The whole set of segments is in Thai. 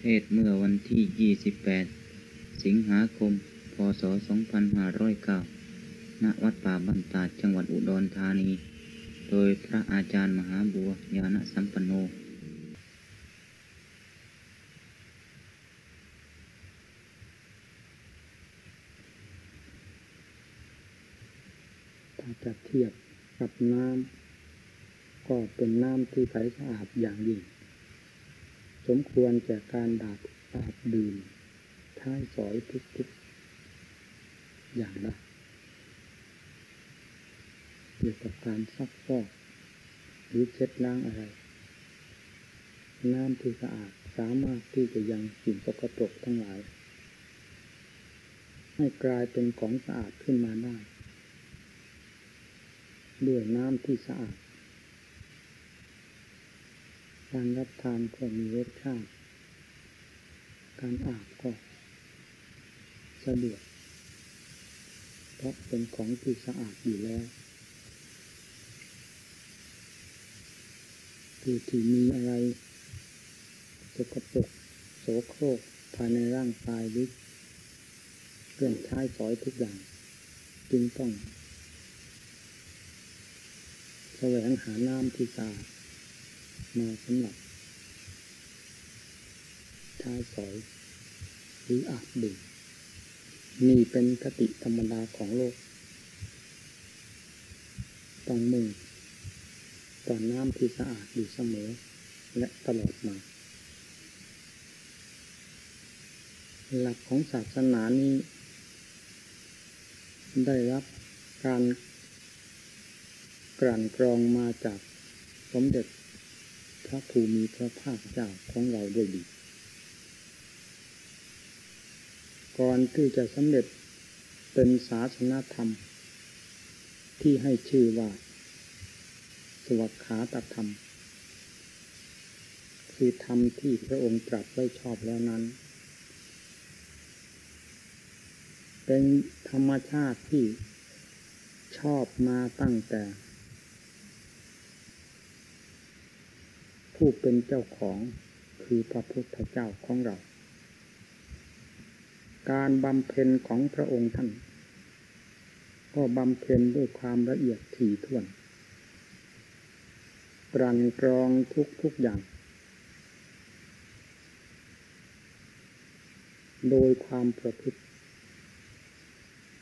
เทศเมื่อวันที่ 28 สิงหาคม พศ 2509 ณ วัดป่าบ้านตาดจังหวัดอุดรธานี โดยพระอาจารย์มหาบัวยาณสัมปันโนถ้าจะเทียบกับน้ำก็เป็นน้ำที่ใสสะอาดอย่างยิ่ง สมควรแก่การดาบดาบดื่มท้ายสอยทุกๆอย่างละเกี่ยวกับการซักฟอกหรือเช็ดล้างอะไร น้ำที่สะอาดสามารถที่จะยังสิ่งสกปรกทั้งหลาย ให้กลายเป็นของสะอาดขึ้นมาได้ ด้วยน้ำที่สะอาด การรับทานก็มีรสชาติ การอาบก็สะดวกเพราะเป็นของที่สะอาดอยู่แล้วผู้ที่มีอะไรสกปรกโสโครกภายในร่างกายหรือเครื่องใช้สอยทุกอย่าง จึงต้องแสวงหาน้ำที่สะอาด มาสำหรับใช้สอย หรืออาบดื่มนี่เป็นคติธรรมดาของโลก ต้องมุ่งต่อน้ำที่สะอาดอยู่เสมอ และตลอดมา หลักของศาสนานี้ ได้รับการกลั่นกรองมาจากสมเด็จ พระภูมิพระภาคเจ้าของเราด้วยดี ก่อนที่จะสำเร็จเป็นศาสนธรรม ที่ให้ชื่อว่า สวัสขาตธรรม คือธรรมที่พระองค์ตรัสไว้ชอบแล้วนั้น เป็นธรรมชาติที่ชอบมาตั้งแต่ ผู้เป็นเจ้าของคือพระพุทธเจ้าของเรา การบำเพ็ญของพระองค์ท่าน ก็บำเพ็ญด้วยความละเอียดถี่ถ้วนกรันกรองทุกทุกอย่าง โดยความประพฤติ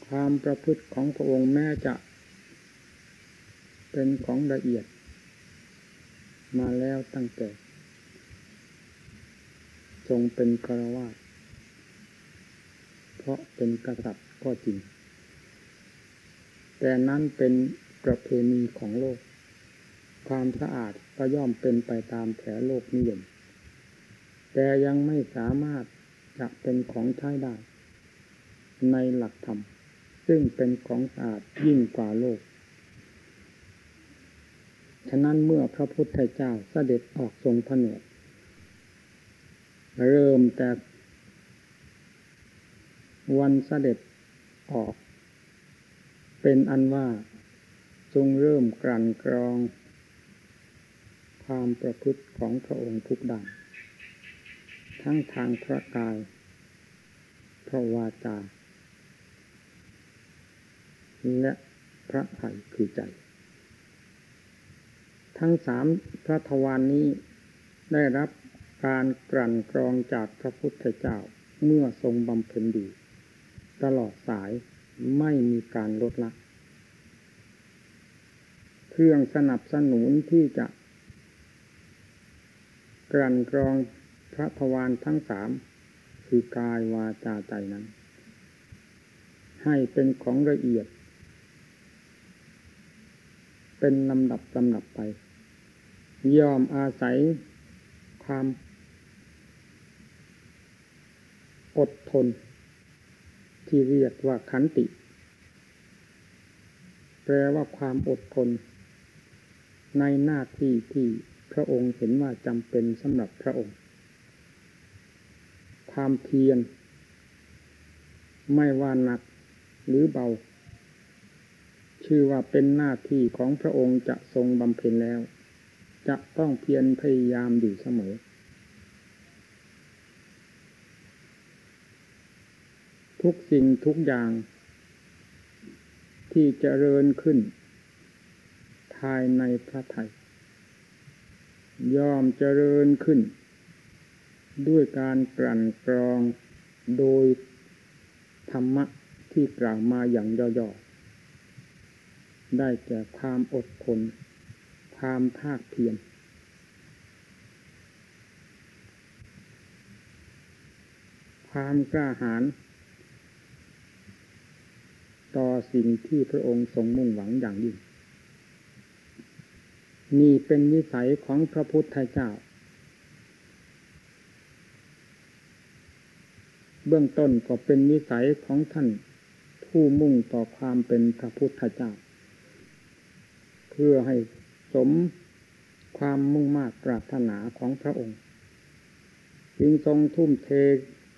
ความประพฤติของพระองค์แม้จะ เป็นของละเอียด มาแล้วตั้งแต่ทรงเป็นคารวาสเพราะเป็นกษัตริย์ก็จริง แต่นั้นเป็นประเพณีของโลก ความสะอาดก็ย่อมเป็นไปตามแถวโลกนิยม แต่ยังไม่สามารถจะเป็นของใช้ได้ ในหลักธรรม ซึ่งเป็นของสะอาดยิ่งกว่าโลก ฉะนั้นเมื่อพระพุทธเจ้าเสด็จออกทรงผนวดเริ่มแต่วันเสด็จออก เป็นอันว่าทรงเริ่มกลั่นกรอง ความประพฤติของพระองค์ทุกด้านทั้งทางพระกายพระวาจา และพระไถ่คือใจ ทั้งสามพระทวารนนี้ได้รับการกลั่นกรองจากพระพุทธเจ้าเมื่อทรงบำเพ็ญดี ตลอดสายไม่มีการลดละ เครื่องสนับสนุนที่จะกลั่นกรองพระทวารทั้งสามคือกายวาจาใจนั้น ให้เป็นของละเอียด เป็นลำดับลำดับไป ยอมอาศัยความอดทน ที่เรียกว่าขันติ แปลว่าความอดทน ในหน้าที่ที่พระองค์เห็นว่าจำเป็นสำหรับพระองค์ ความเพียรไม่ว่าหนักหรือเบา ชื่อว่าเป็นหน้าที่ของพระองค์จะทรงบำเพ็ญแล้ว จะต้องเพียรพยายามอยู่เสมอ ทุกสิ่งทุกอย่าง ที่จเจริญขึ้น ภายในพระไทยยอมเจริญขึ้น ด้วยการกลั่นกรองโดยธรรมะที่กล่าวมาอย่างย่อๆ ได้แก่ความอดทน ความภาคเพียรความกล้าหาญต่อสิ่งที่พระองค์ทรงมุ่งหวังอย่างยิ่ง นี่เป็นนิสัยของพระพุทธเจ้า เบื้องต้นก็เป็นนิสัยของท่านผู้มุ่งต่อความเป็นพระพุทธเจ้า เพื่อให้ สมความมุ่งมา่ปรารถนาของพระองค์ จึงทรงทุ่มเท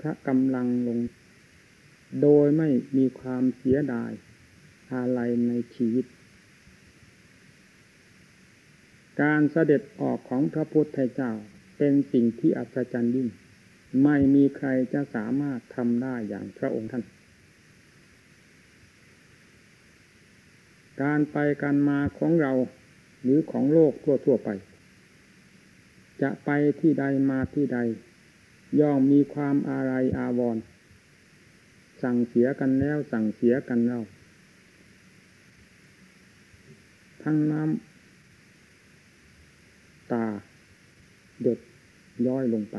พระกำลังลง โดยไม่มีความเสียดายอะไรในชีวิต การเสด็จออกของพระพุทธเจ้าเป็นสิ่งที่อัศจรรย์ยิ่ง ไม่มีใครจะสามารถทำได้อย่างพระองค์ท่าน การไปการมาของเรา หรือของโลกทั่วๆไป จะไปที่ใดมาที่ใด ย่อมมีความอาลัยอาวรณ์สั่งเสียกันแล้วสั่งเสียกันเล่าทั้งน้ำตาหยดย้อยลงไป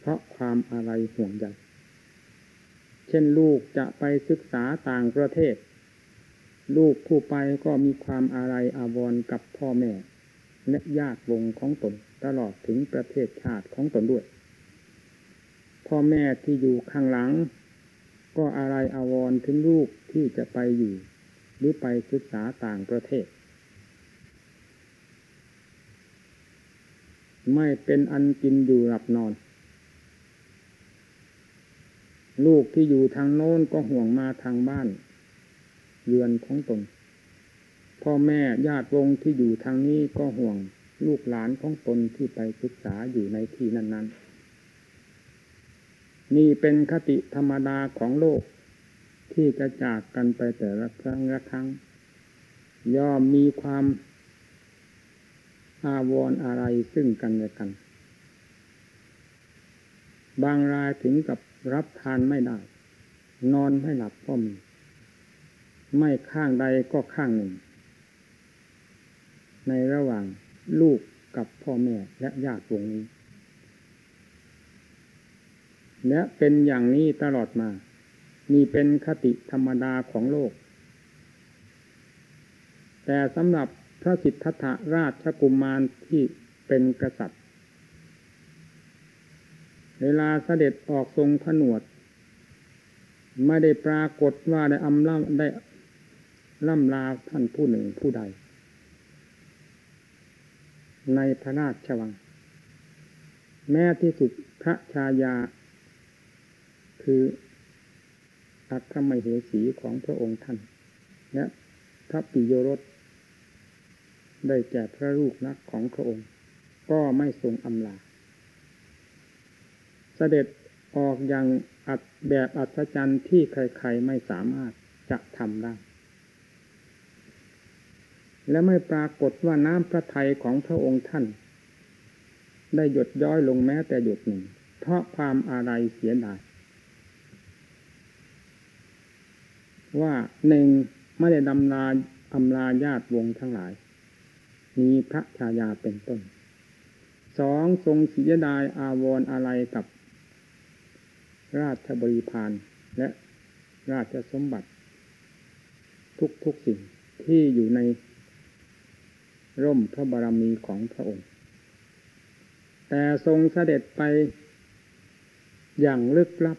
เพราะความอะไรห่วงใยเช่นลูกจะไปศึกษาต่างประเทศ ลูกผู้ไปก็มีความอะไรอาวรณ์กับพ่อแม่ และญาติวงของตนตลอดถึงประเทศชาติของตนด้วย พ่อแม่ที่อยู่ข้างหลัง ก็อะไรอาวรณ์ถึงลูกที่จะไปอยู่ หรือไปศึกษาต่างประเทศ ไม่เป็นอันกินอยู่หลับนอน ลูกที่อยู่ทางโน้นก็ห่วงมาทางบ้าน เรือนของตน พ่อแม่ญาติวงที่อยู่ทางนี้ก็ห่วงลูกหลานของตนที่ไปศึกษาอยู่ในที่นั้น ๆ นี่เป็นคติธรรมดาของโลก ที่จะจากกันไปแต่ละครั้งละครั้ง ย่อมมีความอาวรณ์อะไรซึ่งกันและกัน บางรายถึงกับรับทานไม่ได้ นอนไม่หลับก็มี ไม่ข้างใดก็ข้างหนึ่ง ในระหว่างลูกกับพ่อแม่และญาติวงนี้ และเป็นอย่างนี้ตลอดมา นี่เป็นคติธรรมดาของโลก แต่สำหรับพระสิทธัตถราชกุมารที่เป็นกษัตริย์ เวลาเสด็จออกทรงผนวด ไม่ได้ปรากฏว่าได้อำล่ำได้ ล่ำลาท่านผู้หนึ่งผู้ใด ในพระราชวัง แม้ที่สุดพระชายา คืออัครมเหสีของพระองค์ท่านและพระปิโยรสได้แก่พระลูกนักของพระองค์ ก็ไม่ทรงอำลาเสด็จออกอย่างอัดแบบอัศจรรย์ที่ใครๆไม่สามารถจะทำได้ และไม่ปรากฏว่าน้ำพระทัยของพระองค์ท่าน ได้หยดย้อยลงแม้แต่หยดหนึ่ง เพราะความอะไรเสียดายว่าหนึ่งไม่ได้ดำลาอำลาญาติวงทั้งหลาย มีพระชายาเป็นต้นสองทรงเสียดายอาวรณ์อะไรกับ ราชบริพารและราชสมบัติ ทุกๆสิ่งที่อยู่ใน ร่มพระบารมีของพระองค์ แต่ทรงเสด็จไปอย่างลึกลับ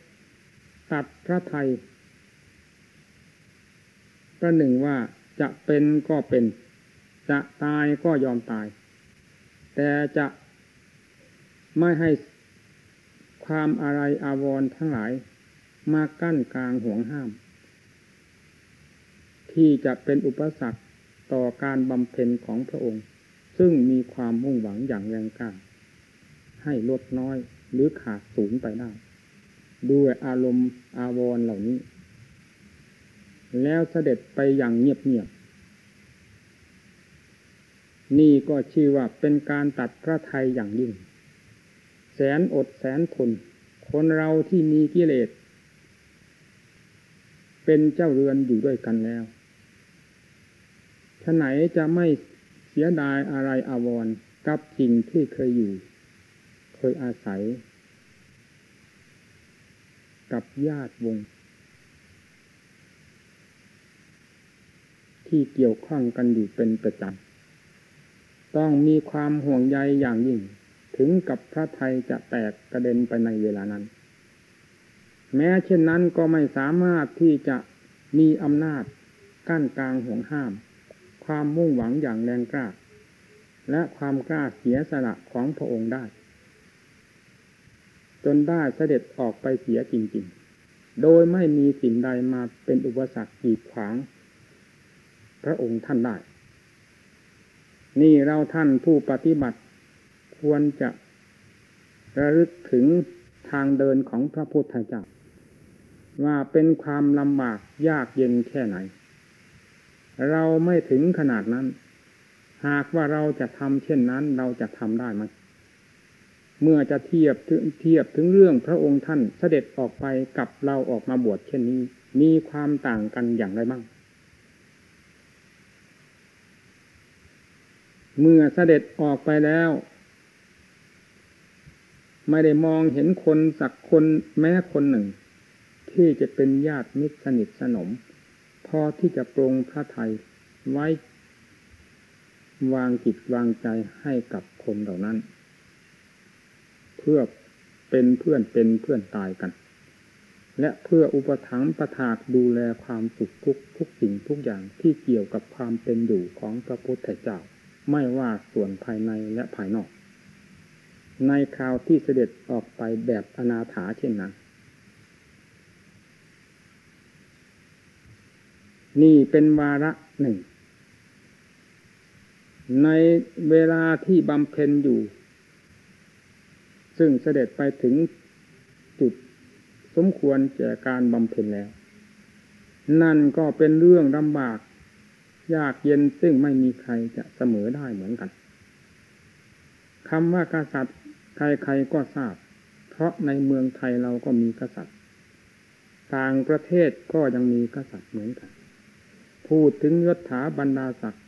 ตัดพระไทยประหนึ่งว่าจะเป็นก็เป็น จะตายก็ยอมตาย แต่จะไม่ให้ความอะไรอาวรณ์ทั้งหลายมากั้นกลางห่วงห้าม ที่จะเป็นอุปสรรค ต่อการบำเพ็ญของพระองค์ ซึ่งมีความมุ่งหวังอย่างแรงกล้าให้ลดน้อยหรือขาดสูญไปได้ ด้วยอารมณ์อาวรณ์เหล่านี้ แล้วเสด็จไปอย่างเงียบๆนี่ก็ชื่อว่าเป็นการตัดพระไทยอย่างยิ่ง แสนอดแสนทน คนเราที่มีกิเลสเป็นเจ้าเรือนอยู่ด้วยกันแล้ว ฉไหนจะไม่เสียดายอะไรอาวรกับสิ่งที่เคยอยู่ เคยอาศัย กับญาติวง ที่เกี่ยวข้องกันอยู่เป็นประจำต้องมีความห่วงใยอย่างยิ่ง ถึงกับพระไทยจะแตกกระเด็นไปในเวลานั้น แม้เช่นนั้นก็ไม่สามารถที่จะมีอำนาจกั้นกลางห่วงห้าม ความมุ่งหวังอย่างแรงกล้า และความกล้าเสียสละของพระองค์ได้ จนได้เสด็จออกไปเสียจริง ๆ โดยไม่มีสิ่งใดมาเป็นอุปสรรคกีดขวาง พระองค์ท่านได้ นี่เราท่านผู้ปฏิบัติควรจะระลึกถึงทางเดินของพระพุทธเจ้าว่าเป็นความลำบากยากเย็นแค่ไหน เราไม่ถึงขนาดนั้น หากว่าเราจะทำเช่นนั้น เราจะทำได้ไหมเมื่อจะเทียบเทียบถึงเรื่องพระองค์ท่านเสด็จออกไปกับเราออกมาบวชเช่นนี้ มีความต่างกันอย่างไรบ้าง เมื่อเสด็จออกไปแล้ว ไม่ได้มองเห็นคนสักคนแม้คนหนึ่ง ที่จะเป็นญาติมิตรสนิทสนม พอที่จะปรงพระไทยไว้ วางจิตวางใจให้กับคนเหล่านั้น เพื่อเป็นเพื่อนเป็นเพื่อนตายกัน และเพื่ออุปถัมภ์ประทากดูแลความสุขทุกทุกสิ่งทุกอย่างที่เกี่ยวกับความเป็นอยู่ของพระพุทธเจ้า ไม่ว่าส่วนภายในและภายนอก ในคราวที่เสด็จออกไปแบบอนาถาเช่นนั้น นี่เป็นวาระหนึ่ง ในเวลาที่บำเพ็ญอยู่ ซึ่งเสด็จไปถึงจุดสมควรแก่การบำเพ็ญแล้ว นั่นก็เป็นเรื่องลำบาก ยากเย็นซึ่งไม่มีใครจะเสมอได้เหมือนกันคำว่ากษัตริย์ใครๆก็ทราบ เพราะในเมืองไทยเราก็มีกษัตริย์ ต่างประเทศก็ยังมีกษัตริย์เหมือนกัน พูดถึงยศถาบรรดาศักดิ์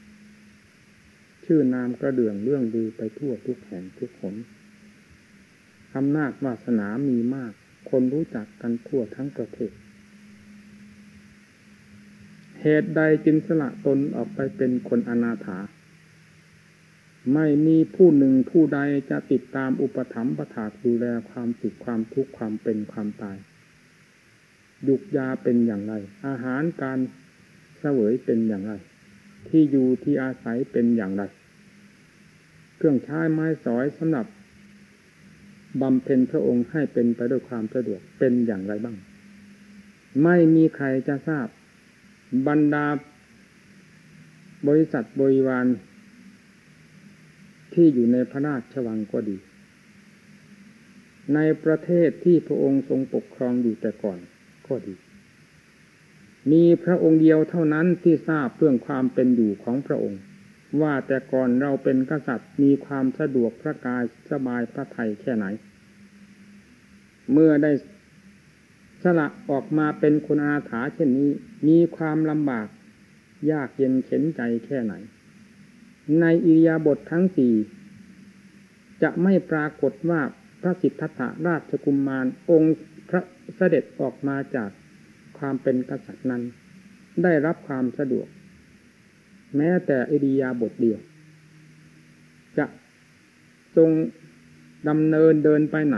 ชื่อนามกระเดื่องเรื่องดีไปทั่วทุกแห่งทุกคนอำนาจวาสนามีมาก คนรู้จักกันทั่วทั้งประเทศ เหตุใดจึงสละตนออกไปเป็นคนอนาถา ไม่มีผู้หนึ่งผู้ใดจะติดตามอุปถัมภ์ประถาดูแลความสุขความทุกข์ความเป็นความตายยุกยาเป็นอย่างไร อาหารการ เสวยเป็นอย่างไร ที่อยู่ที่อาศัยเป็นอย่างไร เครื่องใช้ไม้สอยสำหรับบำเพ็ญพระองค์ให้เป็นไปด้วยความสะดวกเป็นอย่างไรบ้าง ไม่มีใครจะทราบ บรรดา บริษัทบริวาร ที่อยู่ในพระราชวังก็ดี ในประเทศที่พระองค์ทรงปกครองอยู่แต่ก่อนก็ดี มีพระองค์เดียวเท่านั้นที่ทราบเรื่องความเป็นอยู่ของพระองค์ ว่าแต่ก่อนเราเป็นกษัตริย์มีความสะดวกพระกายสบายพระไทยแค่ไหน เมื่อได้สละออกมาเป็นคนอาถาเช่นนี้ มีความลำบาก ยากเย็นเข็นใจแค่ไหน ในอิริยาบถททั้งสี่จะไม่ปรากฏว่าพระสิทธัตถราชกุมมารองค์พระเสด็จออกมาจาก ความเป็นกษัตริย์นั้น ได้รับความสะดวก แม้แต่อิริยาบถเดียว จะทรงดำเนินเดินไปไหน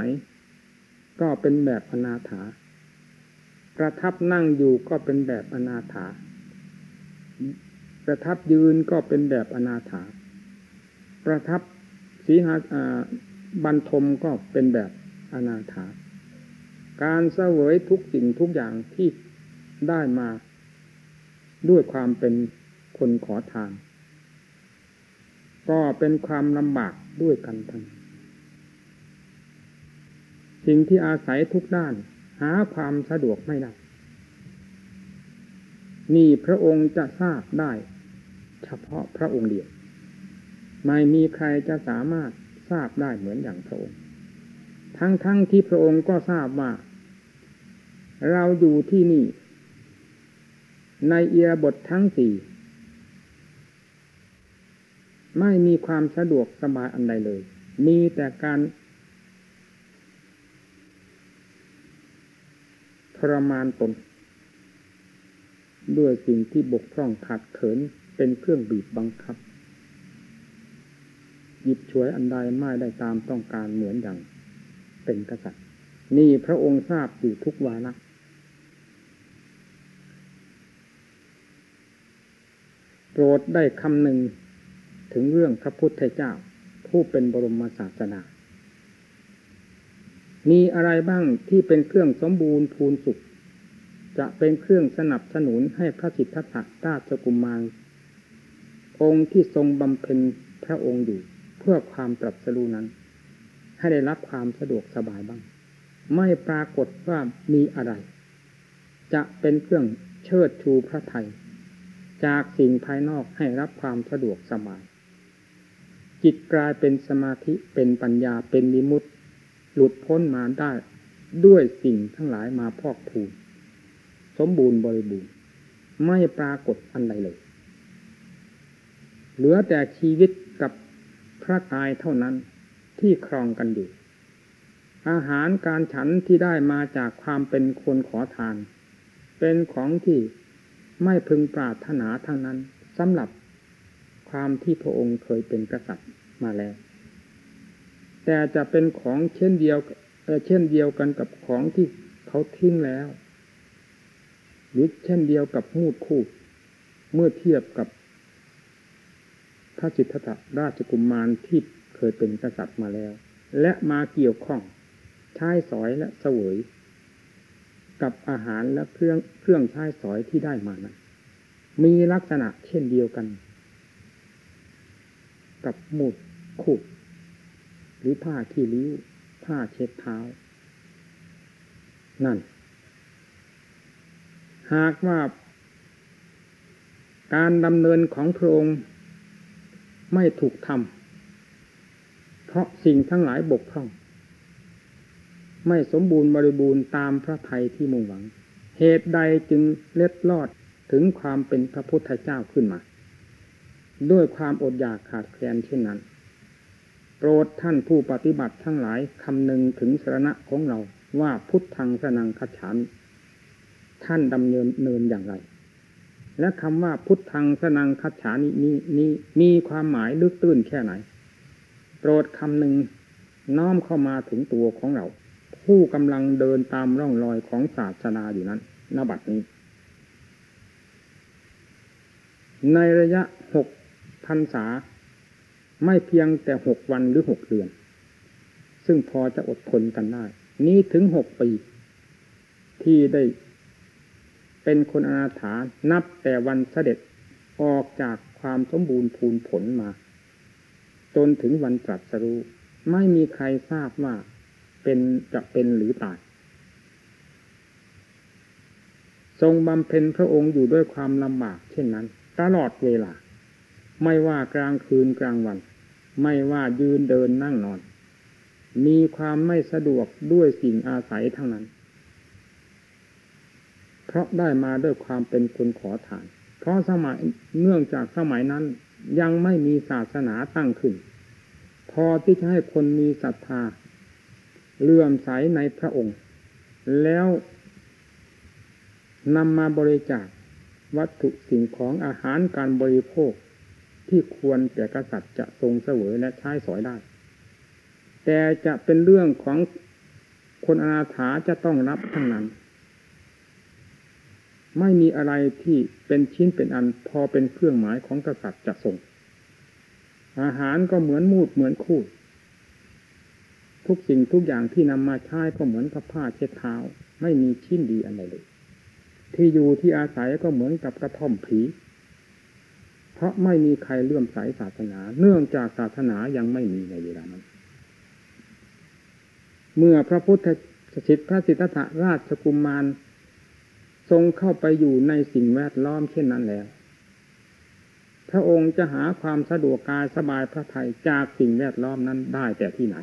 ก็เป็นแบบอนาถา ประทับนั่งอยู่ก็เป็นแบบอนาถา ประทับยืนก็เป็นแบบอนาถา ประทับสีหาบรรทมก็เป็นแบบอนาถา การเสวยทุกสิ่งทุกอย่างที่ ได้มา ด้วยความเป็นคนขอทาน ก็เป็นความลำบากด้วยกันทั้งสิ่งที่อาศัยทุกด้าน หาความสะดวกไม่ได้ นี่พระองค์จะทราบได้ เฉพาะพระองค์เดียว ไม่มีใครจะสามารถทราบได้เหมือนอย่างพระองค์ ทั้งๆทที่พระองค์ก็ทราบว่า เราอยู่ที่นี่ ในเอียบททั้งสี่ ไม่มีความสะดวกสบายอันใดเลย มีแต่การทรมานตน ด้วยสิ่งที่บกพร่องขาดเขินเป็นเครื่องบีบบังคับ หยิบฉวยอันใดไม่ได้ตามต้องการเหมือนอย่างเป็นกษัตริย์ นี่พระองค์ทราบอยู่ทุกวาระ โปรดได้คำหนึ่งถึงเรื่องพระพุทธเจ้า ผู้เป็นบรมศาสนา มีอะไรบ้างที่เป็นเครื่องสมบูรณ์พูนสุข จะเป็นเครื่องสนับสนุนให้พระสิทธัตถะราชกุมารองค์ที่ทรงบำเพ็ญพระองค์อยู่เพื่อความตรัสรู้นั้น ให้ได้รับความสะดวกสบายบ้าง ไม่ปรากฏว่ามีอะไร จะเป็นเครื่องเชิดชูพระไทย จากสิ่งภายนอกให้รับความสะดวกสบาย จิตกลายเป็นสมาธิเป็นปัญญาเป็นมิมุตหลุดพ้นมาได้ด้วยสิ่งทั้งหลายมาพอกพูนสมบูรณ์บริบูรณ์ไม่ปรากฏอันใดเลย เหลือแต่ชีวิตกับพระกายเท่านั้นที่ครองกันอยู่ อาหารการฉันที่ได้มาจากความเป็นคนขอทาน เป็นของที่ ไม่พึงปรารถนาทั้งนั้นสำหรับความที่พระองค์เคยเป็นกษัตริย์มาแล้ว แต่จะเป็นของเช่นเดียวเช่นเดียวกันกับของที่เขาทิ้งแล้วหรือเช่นเดียวกับมูดคู่เมื่อเทียบกับพระจิตตราชกุมมารที่เคยเป็นกษัตริย์มาแล้ว และมาเกี่ยวข้องใช้สอยและเสวย กับอาหารและเครื่องเครื่องใช้สอยที่ได้มานั้น มีลักษณะเช่นเดียวกัน กับหมูดคูดหรือผ้าขี้ริ้ว ผ้าเช็ดเท้า นั่น หากว่า การดำเนินของพระองค์ไม่ถูกทำเพราะสิ่งทั้งหลายบกพร่อง ไม่สมบูรณ์บริบูรณ์ตามพระไทยที่มุ่งหวัง เหตุใดจึงเล็ดลอด ถึงความเป็นพระพุทธเจ้าขึ้นมา ด้วยความอดอยากขาดแคลนเช่นนั้น โปรดท่านผู้ปฏิบัติทั้งหลายคำนึงถึงสรณะของเราว่าพุทธังสนังคัจฉามิท่านดำเนินเนินอย่างไร และคำว่าพุทธังสนังคัจฉานินี้นี้มีความหมายลึกตื้นแค่ไหน โปรดคำหนึ่งน้อมเข้ามาถึงตัวของเรา ผู้กำลังเดินตามร่องรอยของศาสนาอยู่นั้นนบัดนี้ ในระยะหกพรรษา ไม่เพียงแต่หกวันหรือหกเดือน ซึ่งพอจะอดทนกันได้ นี้ถึงหกปี ที่ได้เป็นคนอนาถานับแต่วันเสด็จออกจากความสมบูรณ์พูนผลมา จนถึงวันตรัสรู้ ไม่มีใครทราบว่าเป็นจะเป็นหรือตาย ทรงบำเพ็ญพระองค์อยู่ด้วยความลำบากเช่นนั้น ตลอดเวลา ไม่ว่ากลางคืนกลางวัน ไม่ว่ายืนเดินนั่งนอน มีความไม่สะดวกด้วยสิ่งอาศัยทั้งนั้น เพราะได้มาด้วยความเป็นคนขอทาน เพราะสมัยเนื่องจากสมัยนั้นยังไม่มีศาสนาตั้งขึ้น พอที่จะให้คนมีศรัทธาเลื่อมใสในพระองค์ แล้วนำมาบริจาค วัตถุสิ่งของอาหารการบริโภคที่ควรแก่กษัตริย์จะทรงเสวยและใช้สอยได้ แต่จะเป็นเรื่องของคนอนาถาจะต้องรับทั้งนั้น ไม่มีอะไรที่เป็นชิ้นเป็นอันพอเป็นเครื่องหมายของกษัตริย์จะส่งอาหารก็เหมือนมูดเหมือนคูด ทุกสิ่งทุกอย่างที่นำมาใช้ก็เหมือนกับผ้าเช็ดเท้า ไม่มีชิ้นดีอะไรเลย ที่อยู่ที่อาศัยก็เหมือนกับกระท่อมผี เพราะไม่มีใครเลื่อมใสศาสนา เนื่องจากศาสนายังไม่มีในเวลานั้น เมื่อพระพุทธสถิพระสิทธัตถราชกุมารทรงเข้าไปอยู่ในสิ่งแวดล้อมเช่นนั้นแล้ว พระองค์จะหาความสะดวกกายสบายพระทัยจากสิ่งแวดล้อมนั้นได้แต่ที่ไหน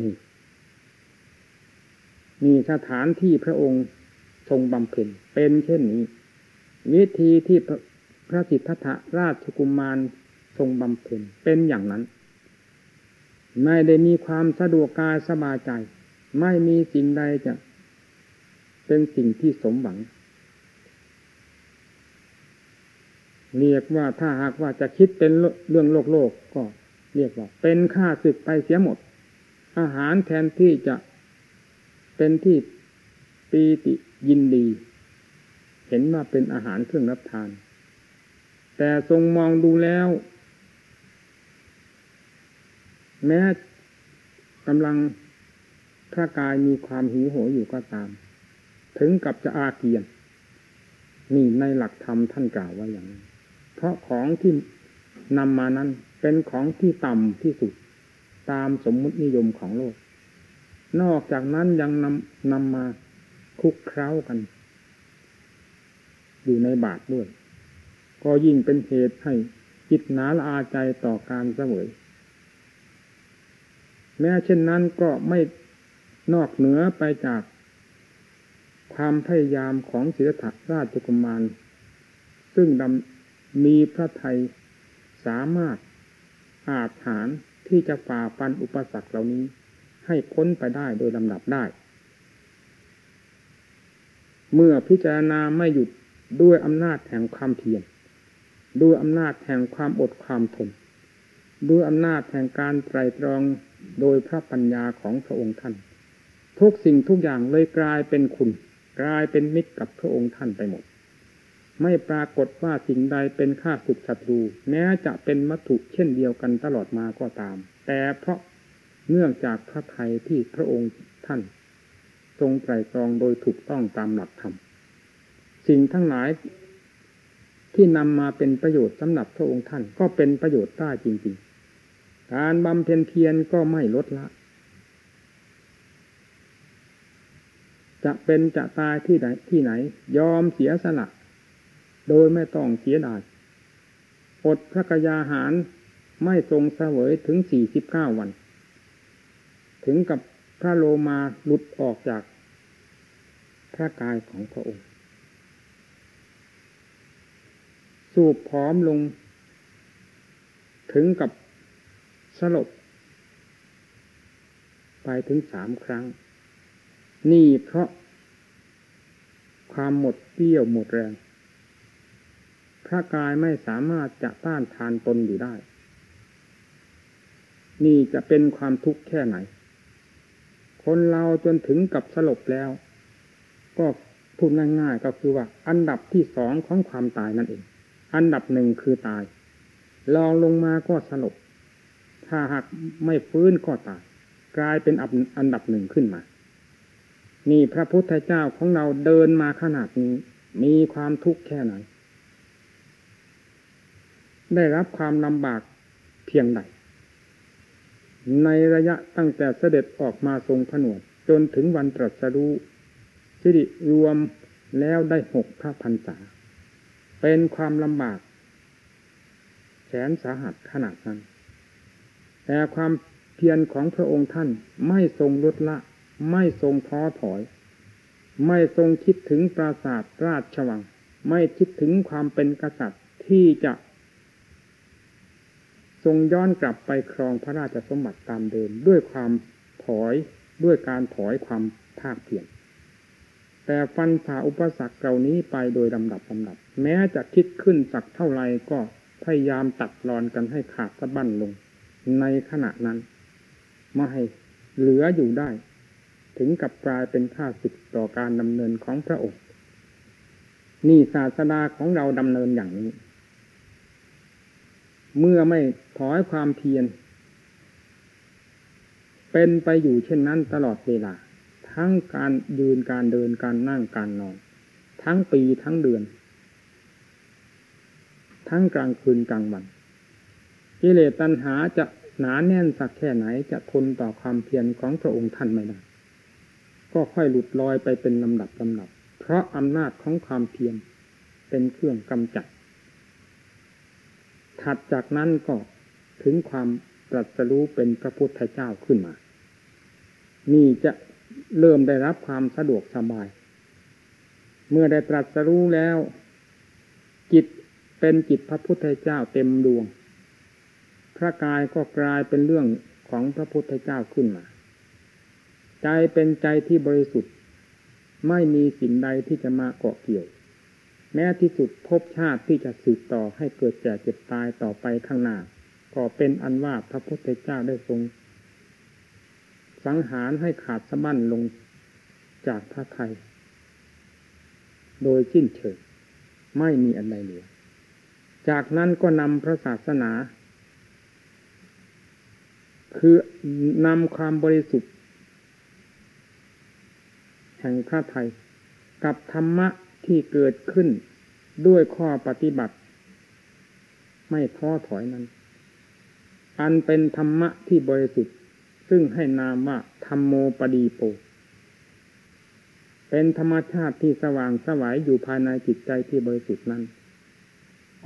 นี่มีสถานที่พระองค์ ทรงบำเพ็ญเป็นเช่นนี้ วิธีที่พระพระสิทธัตถราชกุมารทรงบำเพ็ญเป็นอย่างนั้น ไม่ได้มีความสะดวกกายสบายใจ ไม่มีสิ่งใดจะเป็นสิ่งที่สมหวัง เรียกว่าถ้าหากว่าจะคิดเป็นเรื่องโลกโลกก็เรียกว่า เป็นค่าศึกไปเสียหมด อาหารแทนที่จะเป็นที่ ปีติยินดี เห็นว่าเป็นอาหารเครื่องรับทาน แต่ทรงมองดูแล้ว แม้กำลังพระกายมีความหิวโหยอยู่ก็ตาม ถึงกับจะอาเกียนนี่ในหลักธรรมท่านกล่าวว่าอย่างนั้น เพราะของที่นำมานั้นเป็นของที่ต่ำที่สุด ตามสมมุตินิยมของโลก นอกจากนั้นยังนำนำมา คุกเคล้ากัน อยู่ในบาทด้วย ก็ยิ่งเป็นเหตุให้จิตหนาละอาใจต่อการเสวยแม้เช่นนั้นก็ไม่นอกเหนือไปจากความพยายามของศิรธราชกุมาร ซึ่งดำมีพระไทยสามารถอาจหารที่จะฝ่าฟันอุปสรรคเหล่านี้ ให้พ้นไปได้โดยลำดับได้ เมื่อพิจารณาไม่หยุดด้วยอำนาจแห่งความเพียรด้วยอำนาจแห่งความอดความทนด้วยอำนาจแห่งการไตรตรองโดยพระปัญญาของพระองค์ท่าน ทุกสิ่งทุกอย่างเลยกลายเป็นคุณ กลายเป็นมิตรกับพระองค์ท่านไปหมด ไม่ปรากฏว่าสิ่งใดเป็นข้าศึกศัตรู แม้จะเป็นวัตถุเช่นเดียวกันตลอดมาก็ตาม แต่เพราะเนื่องจากพระไทยที่พระองค์ท่าน ทรงไตรตรองโดยถูกต้องตามหลักธรรมสิ่งทั้งหลายที่นำมาเป็นประโยชน์สำหรับพระองค์ท่านก็เป็นประโยชน์ได้จริงๆ การบำเพ็ญเพียรก็ไม่ลดละ จะเป็นจะตายที่ไหนที่ไหน ยอมเสียสละ โดยไม่ต้องเสียดายอดพระกยาหารไม่ทรงเสวยถึงสี่สิบเก้าวัน ถึงกับ พระโลมาหลุดออกจากพระกายของพระองค์ สูบพร้อมลง ถึงกับสลบ ไปถึงสามครั้ง นี่เพราะความหมดเปี้ยวหมดแรง พระกายไม่สามารถจะต้านทานตนอยู่ได้ นี่จะเป็นความทุกข์แค่ไหน คนเราจนถึงกับสลบแล้ว ก็พูดง่ายๆก็คือว่า อันดับที่สองของความตายนั่นเอง อันดับหนึ่งคือตายลองลงมาก็สลบถ้าหากไม่ฟื้นก็ตายกลายเป็นอันดับหนึ่งขึ้นมา นี่พระพุทธเจ้าของเราเดินมาขนาดนี้ มีความทุกข์แค่ไหน ได้รับความลำบากเพียงใด ในระยะตั้งแต่เสด็จออกมาทรงผนวด จนถึงวันตรัสรู้สิริรวมแล้วได้หกพระพันษา เป็นความลำบาก แสนสาหัสขนาดนั้น แต่ความเพียรของพระองค์ท่านไม่ทรงลดละ ไม่ทรงท้อถอย ไม่ทรงคิดถึงปราสาทราชวัง ไม่คิดถึงความเป็นกษัตริย์ที่จะ งย้อนกลับไปครองพระราชสมบัติตามเดิม ด้วยความถอยด้วยการถอยความภาคเพียรแต่ฟันฝ่าอุปสรรคเหล่านี้ไปโดยลำดับลำดับ แม้จะคิดขึ้นสักเท่าไรก็พยายามตัดรอนกันให้ขาดสะบั้นลง ในขณะนั้นไม่ให้เหลืออยู่ได้ ถึงกับกลายเป็นข้าศึกต่อการดำเนินของพระองค์ นี่ศาสดาของเราดำเนินอย่างนี้ เมื่อไม่ถอยความเพียร เป็นไปอยู่เช่นนั้นตลอดเวลา ทั้งการยืนการเดินการนั่งการนอน ทั้งปีทั้งเดือน ทั้งกลางคืนกลางวันกิเลสตัณหาจะหนาแน่นสักแค่ไหนจะทนต่อความเพียรของพระองค์ท่านไม่ได้ก็ค่อยหลุดลอยไปเป็นลำดับลำดับ เพราะอำนาจของความเพียรเป็นเครื่องกำจัด ถัดจากนั้นก็ถึงความตรัสรู้เป็นพระพุทธเจ้าขึ้นมา นี่จะเริ่มได้รับความสะดวกสบาย เมื่อได้ตรัสรู้แล้ว จิตเป็นจิตพระพุทธเจ้าเต็มดวง พระกายก็กลายเป็นเรื่องของพระพุทธเจ้าขึ้นมา ใจเป็นใจที่บริสุทธิ์ ไม่มีสิ่งใดที่จะมาเกาะเกี่ยว แม้ที่สุดภพชาติที่จะสืบต่อให้เกิดแก่เจ็บตายต่อไปข้างหน้า ก็เป็นอันว่าพระพุทธเจ้าได้ทรง สังหารให้ขาดสะบั้นลงจากพระไทย โดยสิ้นเชิงไม่มีอะไรเหลือ จากนั้นก็นำพระศาสนา คือนำความบริสุทธิ์ แห่งพระไทย กับธรรมะ ที่เกิดขึ้นด้วยข้อปฏิบัติ ไม่ท้อถอยนั้น อันเป็นธรรมะที่บริสุทธิ์ ซึ่งให้นามว่าธรรมโมปดีโป เป็นธรรมชาติที่สว่างสวายอยู่ภายในจิตใจที่บริสุทธิ์นั้น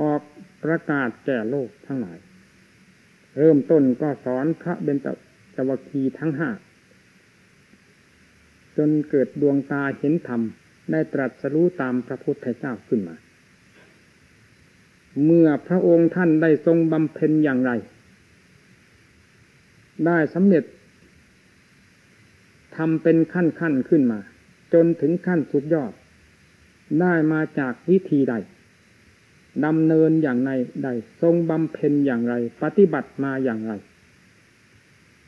ออกประกาศแก่โลกทั้งหลาย เริ่มต้นก็สอนพระเบญจวัคคีทั้งห้าจนเกิดดวงตาเห็นธรรม ได้ตรัสรู้ตามพระพุทธเจ้าขึ้นมา เมื่อพระองค์ท่านได้ทรงบำเพ็ญอย่างไร ได้สำเร็จทำเป็นขั้นขั้นขึ้นมา จนถึงขั้นสุดยอด ได้มาจากวิธีใดดำเนินอย่างไรใดทรงบำเพ็ญอย่างไร ปฏิบัติมาอย่างไร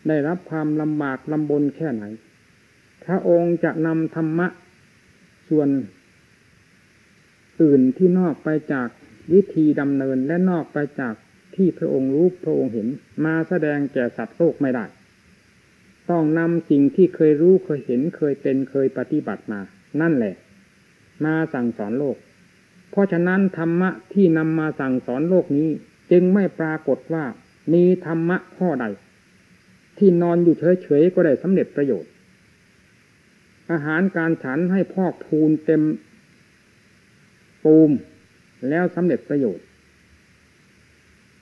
ได้รับความลำบากลำบนแค่ไหน พระองค์จะนำธรรมะ ส่วนอื่นที่นอกไปจากวิธีดำเนินและนอกไปจากที่พระองค์รู้พระองค์เห็น มาแสดงแก่สัตว์โลกไม่ได้ ต้องนำสิ่งที่เคยรู้เคยเห็นเคยเป็นเคยปฏิบัติมา นั่นแหละ มาสั่งสอนโลก เพราะฉะนั้นธรรมะที่นำมาสั่งสอนโลกนี้ จึงไม่ปรากฏว่ามีธรรมะข้อใด ที่นอนอยู่เฉยๆก็ได้สำเร็จประโยชน์ อาหารการฉันให้พอกพูนเต็มปูมแล้วสำเร็จประโยชน์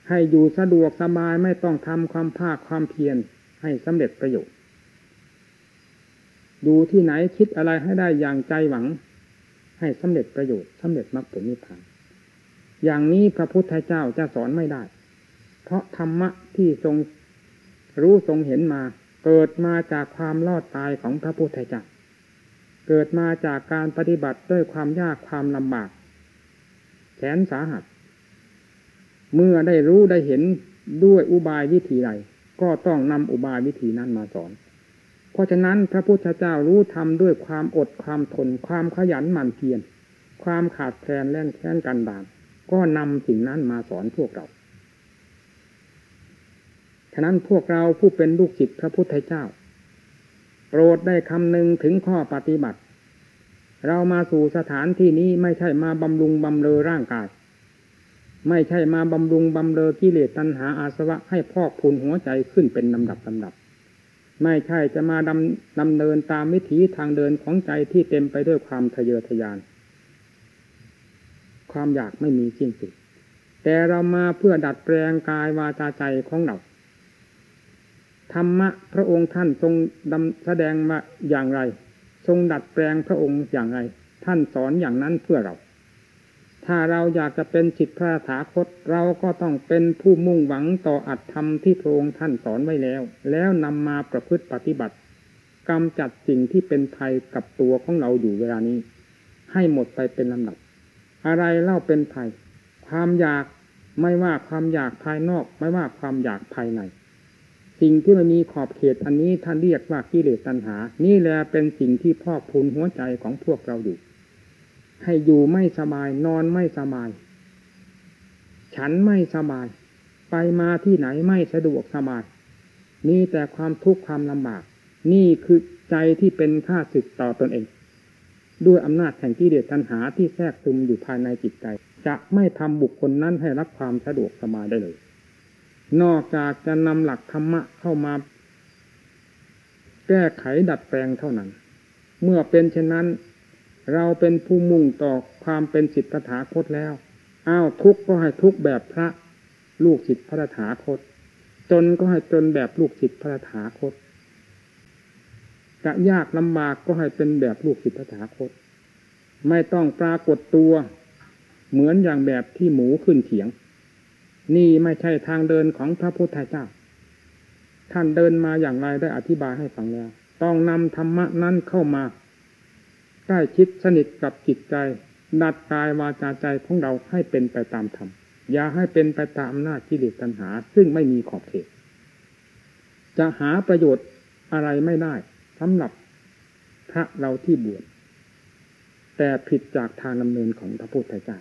ให้อยู่สะดวกสบายไม่ต้องทำความภาคความเพียรให้สำเร็จประโยชน์ดูที่ไหนคิดอะไรให้ได้อย่างใจหวัง ให้สำเร็จประโยชน์สำเร็จมรรคผลนิพพานอย่างนี้พระพุทธเจ้าจะสอนไม่ได้ เพราะธรรมะที่ทรงรู้ทรงเห็นมา เกิดมาจากความรอดตายของพระพุทธเจ้า เกิดมาจากการปฏิบัติด้วยความยากความลำบากแสนสาหัส เมื่อได้รู้ได้เห็นด้วยอุบายวิธีใดก็ต้องนำอุบายวิธีนั้นมาสอน เพราะฉะนั้นพระพุทธเจ้ารู้ทำด้วยความอดความทน ความขยันหมั่นเพียรความขาดแคลนแล่นแค้นกันดานก็นำสิ่งนั้นมาสอนพวกเรา ฉะนั้นพวกเราผู้เป็นลูกศิษย์พระพุทธเจ้า โปรดได้คำนึงถึงข้อปฏิบัติ เรามาสู่สถานที่นี้ไม่ใช่มาบำรุงบำเรอร่างกาย ไม่ใช่มาบำรุงบำเรอกิเลสตัณหาอาสวะให้พอกพูนหัวใจขึ้นเป็นลำดับลำดับ ไม่ใช่จะมาดำดำเนินตามวิถีทางเดินของใจที่เต็มไปด้วยความทะเยอทะยาน ความอยากไม่มีสิ้นสุดแต่เรามาเพื่อดัดแปลงกายวาจาใจของเรา ธรรมะพระองค์ท่านทรงดำแสดงมาอย่างไร ทรงดัดแปลงพระองค์อย่างไร ท่านสอนอย่างนั้นเพื่อเรา ถ้าเราอยากจะเป็นจิตพระถาคตเราก็ต้องเป็นผู้มุ่งหวังต่ออัตธรรมที่พระองค์ท่านสอนไว้แล้ว แล้วนำมาประพฤติปฏิบัติกำจัดสิ่งที่เป็นภัยกับตัวของเราอยู่เวลานี้ ให้หมดไปเป็นลำดับ อะไรเล่าเป็นภัย ความอยากไม่ว่าความอยากภายนอก ไม่ว่าความอยากภายใน สิ่งที่มันมีขอบเขตอันนี้ท่านเรียกว่ากิเลสตัณหา นี่แหละเป็นสิ่งที่พอกพูนหัวใจของพวกเราอยู่ ให้อยู่ไม่สบายนอนไม่สบาย ฉันไม่สบาย ไปมาที่ไหนไม่สะดวกสบายมีแต่ความทุกข์ความลำบาก นี่คือใจที่เป็นข้าศึกต่อตอนเอง ด้วยอำนาจแห่งกิเลสตัณหาที่แทรกซึมอยู่ภายในจิตใจ จะไม่ทำบุคคลนั้นให้รับความสะดวกสบายได้เลย นอกจากจะนำหลักธรรมะเข้ามา แก้ไขดัดแปลงเท่านั้น เมื่อเป็นเช่นนั้น เราเป็นผู้มุ่งต่อความเป็นสิทธิตถาคตแล้วอ้าวทุกข์ก็ให้ทุกข์แบบพระลูกศิษย์พระถาคต จนก็ให้จนแบบลูกศิษย์พระถาคตจะยากลำบากก็ให้เป็นแบบลูกศิษย์พระถาคต ไม่ต้องปรากฏตัว เหมือนอย่างแบบที่หมูขึ้นเขียง นี่ไม่ใช่ทางเดินของพระพุทธเจ้า ท่านเดินมาอย่างไรได้อธิบายให้ฟังแล้ว ต้องนำธรรมะนั้นเข้ามาใกล้ชิดสนิทกับจิตใจ ดัดกายวาจาใจของเราให้เป็นไปตามธรรม อย่าให้เป็นไปตามอำนาจกิเลสตัณหา ซึ่งไม่มีขอบเขต จะหาประโยชน์อะไรไม่ได้สำหรับพระเราที่บวชแต่ผิดจากทางดำเนินของพระพุทธเจ้า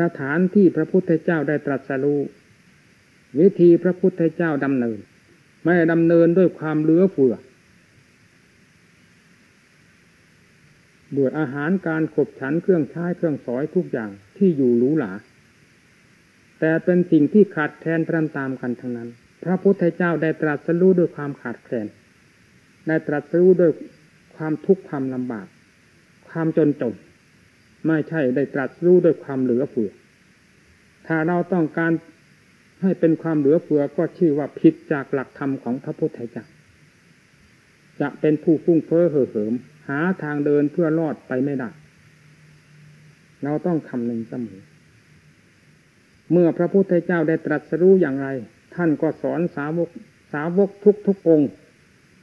สถานที่พระพุทธเจ้าได้ตรัสรู้วิธีพระพุทธเจ้าดำเนิน ไม่ดำเนินด้วยความเลื้อเฟือด้วยอาหารการขบฉันเครื่องใช้เครื่องสอยทุกอย่างที่อยู่หรูหราแต่เป็นสิ่งที่ขาดแคลนตามตามกันทั้งนั้น พระพุทธเจ้าได้ตรัสรู้ด้วยความขาดแคลนได้ตรัสรู้ด้วยความทุกข์ความลำบาก ความจนจน ไม่ใช่ได้ตรัสรู้ด้วยความเหลือเฟือ ถ้าเราต้องการให้เป็นความเหลือเฟือก็ชื่อว่าผิดจากหลักธรรมของพระพุทธเจ้าจะเป็นผู้ฟุ้งเฟ้อเห่อเหิม หาทางเดินเพื่อรอดไปไม่ได้ เราต้องคำนึงเสมอ เมื่อพระพุทธเจ้าได้ตรัสรู้อย่างไร ท่านก็สอนสาวกสาวกทุกทุกองค์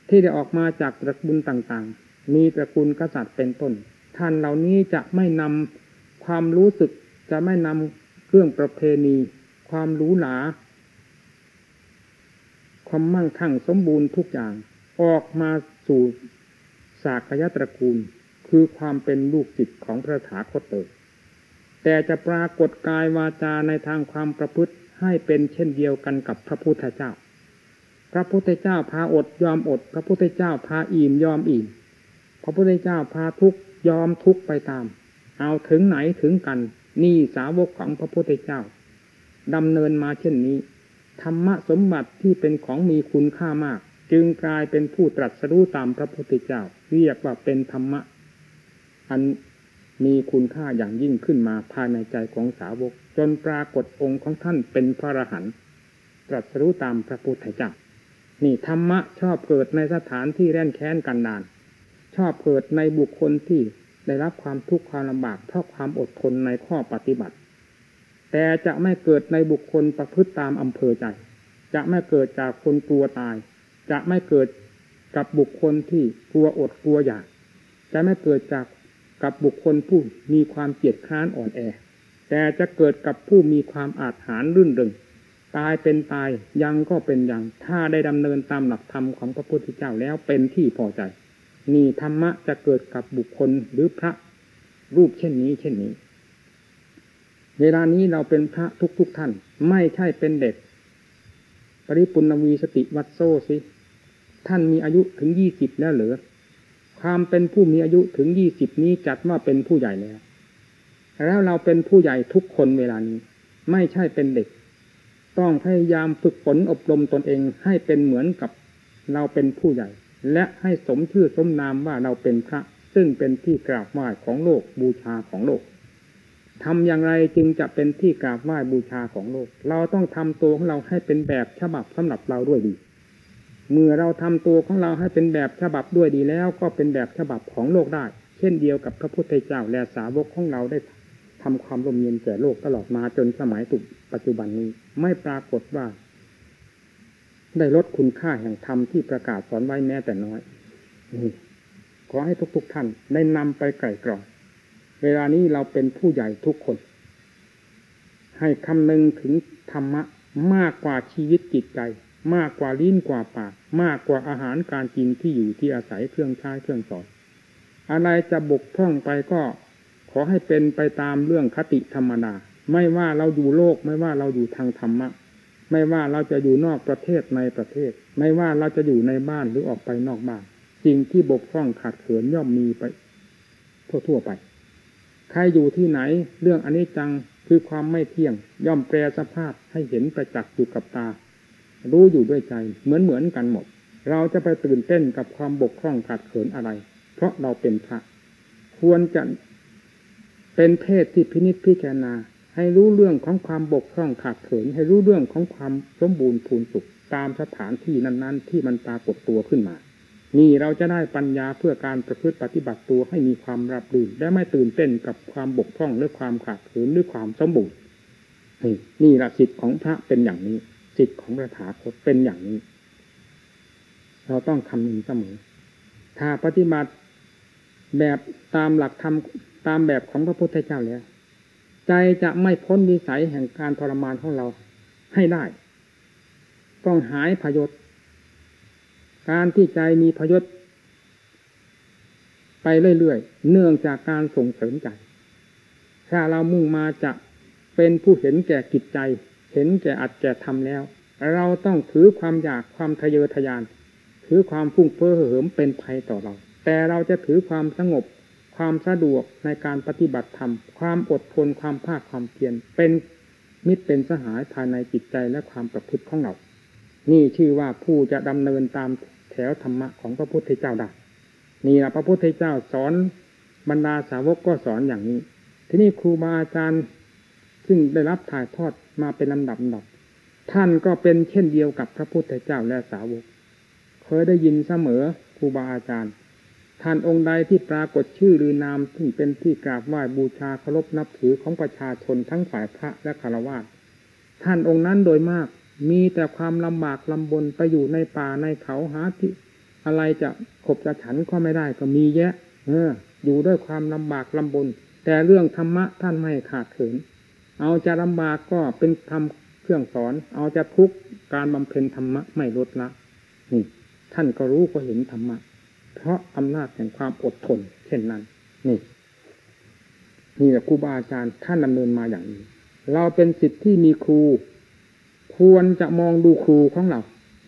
ที่ได้ออกมาจากตระกูลต่างๆ มีตระกูลกษัตริย์เป็นต้น ท่านเหล่านี้จะไม่นำความรู้สึกจะไม่นำเครื่องประเพณี ความรู้หลาความมั่งคั่งสมบูรณ์ทุกอย่าง ออกมาสู่สากยตระกูล คือความเป็นลูกจิตของพระถาคตเตอแต่จะปรากฏกายวาจาในทางความประพฤติให้เป็นเช่นเดียวกันกับพระพุทธเจ้า พระพุทธเจ้าพาอดยอมอด พระพุทธเจ้าพาอิ่มยอมอิ่ม พระพุทธเจ้าพาทุก ยอมทุกไปตาม เอาถึงไหนถึงกัน นี่สาวกของพระพุทธเจ้าดำเนินมาเช่นนี้ ธรรมะสมบัติที่เป็นของมีคุณค่ามาก จึงกลายเป็นผู้ตรัสรู้ตามพระพุทธเจ้า เรียกว่าเป็นธรรมะ อันมีคุณค่าอย่างยิ่งขึ้นมาภายในใจของสาวก จนปรากฏองค์ของท่านเป็นพระอรหันต์ตรัสรู้ตามพระพุทธเจ้านี่ธรรมะชอบเกิดในสถานที่แร่นแค้นกันดาน ชอบเกิดในบุคคลที่ได้รับความทุกข์ความลำบากเพราะความอดทนในข้อปฏิบัติ แต่จะไม่เกิดในบุคคลประพฤติตามอำเภอใจ จะไม่เกิดจากคนกลัวตาย จะไม่เกิดกับบุคคลที่กลัวอดกลัวอยาก จะไม่เกิดจากกับบุคคลผู้มีความเกียจคร้านอ่อนแอ แต่จะเกิดกับผู้มีความอาจหารรื่นเริงตายเป็นตายยังก็เป็นยังถ้าได้ดำเนินตามหลักธรรมของพระพุทธเจ้าแล้วเป็นที่พอใจ นี่ธรรมะจะเกิดกับบุคคลหรือพระรูปเช่นนี้ เช่นนี้ เวลานี้เราเป็นพระทุกๆทท่าน ไม่ใช่เป็นเด็ก ปริปุณวีสติวัดโซสิ ท่านมีอายุถึงยี่สิบแล้วเหรือความเป็นผู้มีอายุถึงยี่สิบนี้จัดว่าเป็นผู้ใหญ่แล้ว แล้วเราเป็นผู้ใหญ่ทุกคนเวลานี้ ไม่ใช่เป็นเด็ก ต้องพยายามฝึกฝนอบรมตนเองให้เป็นเหมือนกับเราเป็นผู้ใหญ่ และให้สมชื่อสมนามว่าเราเป็นพระ ซึ่งเป็นที่กราบไหว้ของโลกบูชาของโลกทำอย่างไรจึงจะเป็นที่กราบไหว้บูชาของโลก เราต้องทำตัวของเราให้เป็นแบบฉบับสำหรับเราด้วยดี เมื่อเราทำตัวของเราให้เป็นแบบฉบับด้วยดีแล้ว ก็เป็นแบบฉบับของโลกได้ เช่นเดียวกับพระพุทธเจ้าและสาวกของเราได้ทำความร่มเย็นแก่โลกตลอดมาจนสมัยตุปัจจุบันนี้ ไม่ปรากฏว่า ได้ลดคุณค่าแห่งธรรมที่ประกาศสอนไว้แม้แต่น้อยขอให้ทุกๆทท่านได้นำไปไกล่กรองเวลานี้เราเป็นผู้ใหญ่ทุกคน ให้คำนึงถึงธรรมะมากกว่าชีวิตจิตใจ มากกว่าลิ้นกว่าปาก มากกว่าอาหารการกินที่อยู่ที่อาศัยเครื่องใช้เครื่องสอนอะไรจะบกพร่องไปก็ขอให้เป็นไปตามเรื่องคติธรรมดา ไม่ว่าเราอยู่โลกไม่ว่าเราอยู่ทางธรรมะ ไม่ว่าเราจะอยู่นอกประเทศในประเทศ ไม่ว่าเราจะอยู่ในบ้านหรือออกไปนอกบ้านสิ่งที่บกพร่องขาดเขินย่อมมีไป ทั่วๆไป ใครอยู่ที่ไหน เรื่องอันนี้จังคือความไม่เที่ยง ย่อมแปรสภาพให้เห็นประจักษ์อยู่กับตา รู้อยู่ด้วยใจเหมือนเหมือนกันหมด เราจะไปตื่นเต้นกับความบกพร่องขาดเขินอะไร เพราะเราเป็นพระ ควรจะเป็นเพศที่พินิจพิจารณา ให้รู้เรื่องของความบกพร่องขาดเขิน ให้รู้เรื่องของความสมบูรณ์พูนสุขตามสถานที่นั้น ๆ ที่มันปรากฏตัวขึ้นมา นี่เราจะได้ปัญญาเพื่อการประพฤติปฏิบัติตัวให้มีความรับรื่นและไม่ตื่นเต้นกับความบกพร่องหรือความขาดเขินหรือความสมบูรณ์นี่นี่ละสิทธิ์ของพระเป็นอย่างนี้สิทธิ์ของพระถาคตเป็นอย่างนี้ เราต้องคำนึงเสมอ ถ้าปฏิบัติแบบตามหลักธรรมตามแบบของพระพุทธเจ้าแล้ว ใจจะไม่พ้นวิสัยแห่งการทรมานของเราให้ได้ ต้องหายพยศ การที่ใจมีพยศ ไปเรื่อยๆ เนื่องจากการส่งเสริมใจ ถ้าเรามุ่งมาจะเป็นผู้เห็นแก่กิจใจ เห็นแก่อัดแก่ทำแล้ว เราต้องถือความอยากความทะเยอทะยาน ถือความฟุ้งเฟ้อเหิมเป็นภัยต่อเรา แต่เราจะถือความสงบ ความสะดวกในการปฏิบัติธรรม ความอดทนความภาคความเพียรเป็นมิตรเป็นสหายภายในจิตใจและความประพฤติของเรา นี่ชื่อว่าผู้จะดำเนินตามแถวธรรมะของพระพุทธเจ้าได้นี่แหละพระพุทธเจ้าสอนบรรดาสาวกก็สอนอย่างนี้ ที่นี่ครูบาอาจารย์ ซึ่งได้รับถ่ายทอดมาเป็นลำดับลำดับ ท่านก็เป็นเช่นเดียวกับพระพุทธเจ้าและสาวก เคยได้ยินเสมอครูบาอาจารย์ ท่านองค์ใดที่ปรากฏชื่อหรือนามซึ่งเป็นที่กราบไหว้บูชาเคารพนับถือของประชาชนทั้งฝ่ายพระและคารวะท่านองค์นั้นโดยมากมีแต่ความลำบากลำบนไปอยู่ในป่าในเขาหาที่ อะไรจะขบจะฉันก็ไม่ได้ก็มีแยะ เออ อยู่ด้วยความลำบากลำบน แต่เรื่องธรรมะท่านไม่ขาดเขินเอาจะลำบากก็เป็นธรรมเครื่องสอน เอาจะทุกข์การบำเพ็ญธรรมะไม่ลดละนี่ ท่านก็รู้ก็เห็นธรรมะ เพราะอำนาจแห่งความอดทน เช่นนั้น นี่นี่แหละครูบาอาจารย์ท่านดำเนินมาอย่างนี้ เราเป็นสิทธิ์ที่มีครู ควรจะมองดูครูของเรา